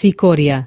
cicoria